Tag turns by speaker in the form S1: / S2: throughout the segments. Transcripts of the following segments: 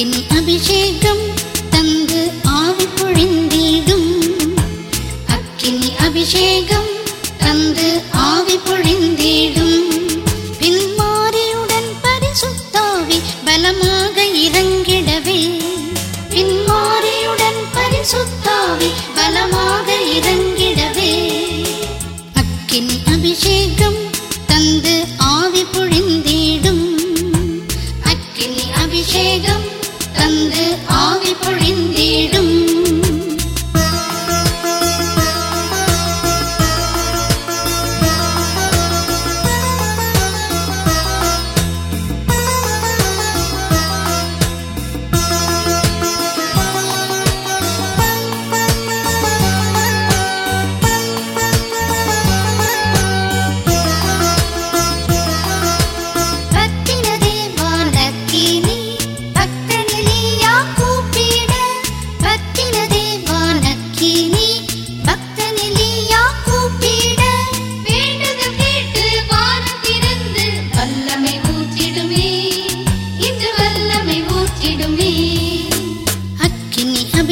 S1: என் அபிஷேகம் தந்து ஆவி பொழிந்தீடும். அக்கினி அபிஷேகம் தந்து ஆவி பொழிந்தீடும். பின்மாரியுடன் பரிசுத்தாவி பலமாக இறங்கிடவே பின்மாரியுடன் பரிசுத்தாவி பலமாக இறங்கிடவே அக்கினி அபிஷேகம் தந்து ஆவி பொழிந்தீடும். அக்கினி அபிஷேகம் வந்து ஆவி பொழிந்து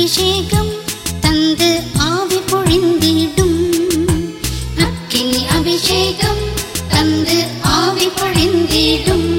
S1: அபிஷேகம் தந்து ஆவி பொழிந்திடும். அக்கினி அபிஷேகம் தந்து ஆவி பொழிந்திடும்.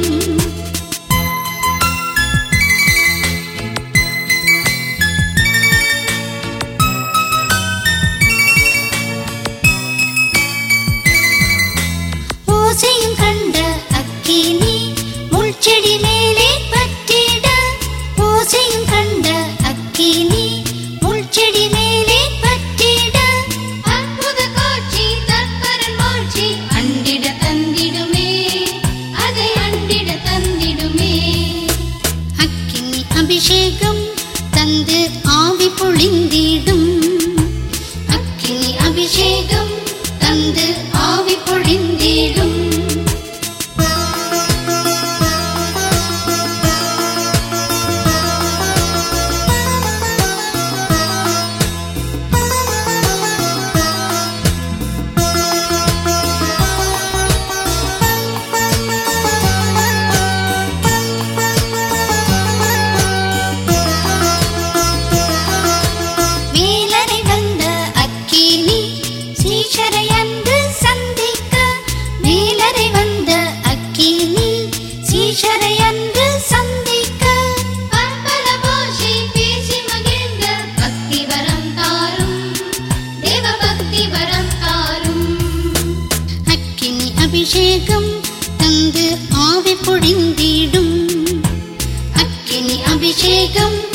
S1: சீஷரை அன்று சந்திக்க. பற்பல பாஷை பேசி மகிழ்ந்த பக்தி வரம் தாரும். தேவ பக்தி வரம் தாரும். அக்கினி அபிஷேகம் தந்து ஆவி பொழிந்திடும். அக்கினி அபிஷேகம்